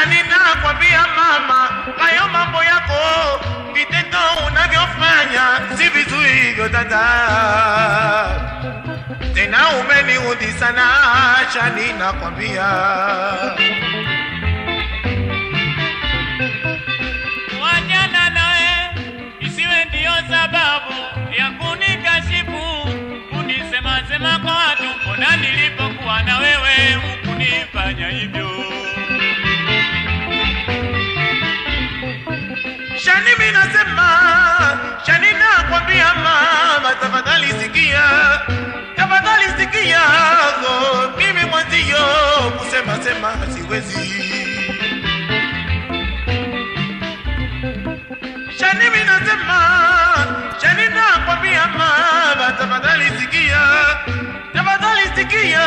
shani nakwambia mama, hayo mambo yako vitendo unavyofanya si vizuri hivyo dada, tena umeniudhi sana shani nakwambia. Wachana nawe isiwe ndiyo sababu ya kunikashifu, kunisema sema kwa watu, mbona nilipokuwa na wewe hukunifanya hivyo? Sikia, tafadhali sikia, mimi mwanzio kusema sema siwezi. Shani mimi nasema, Shani nakwambia mama, tafadhali sikia, tafadhali sikia,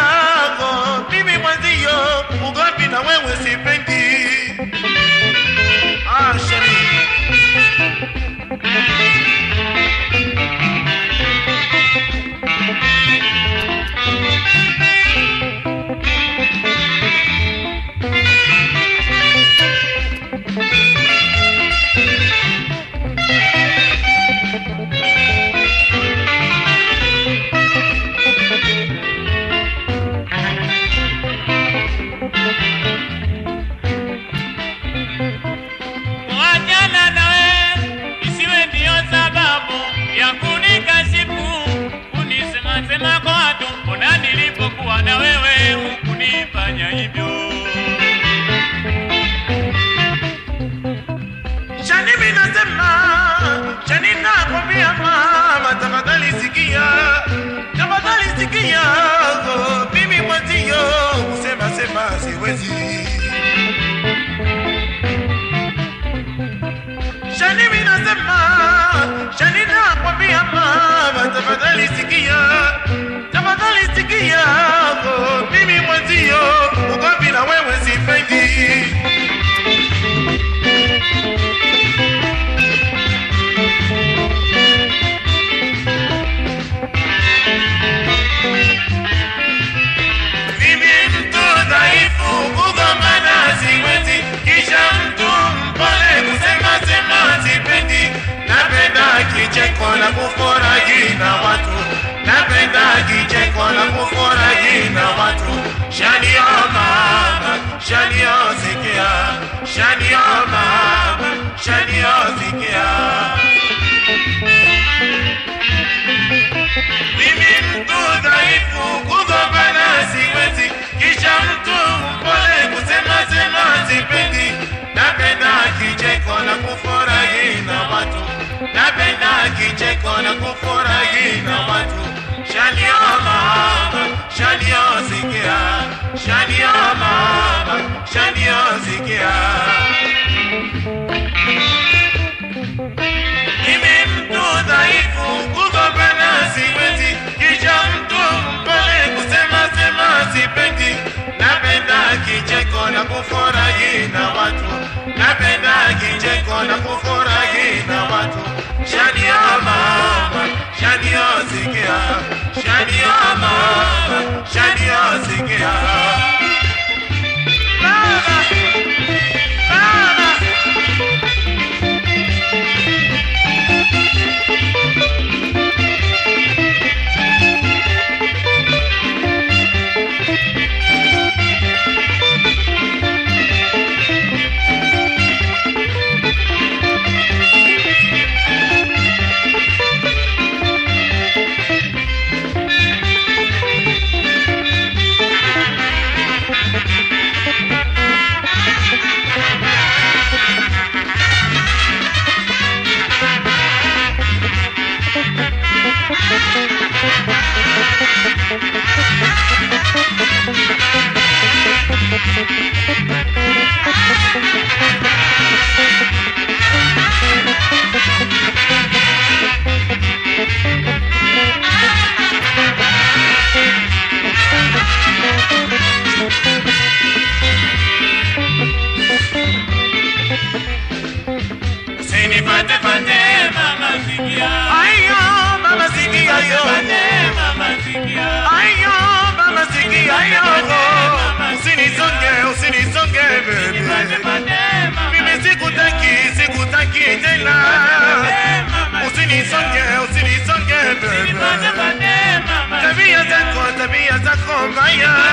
mama, kicheko na kufurahi na watu, napenda kicheko na kufurahi jina watu. Shani oh mama, shani oh sikia, shani oh mama, shani oh sikia. Kicheko na kufurahi na watu. Shani ya mama, shani ya sikia, shani ya mama, shani ya sikia. Maya.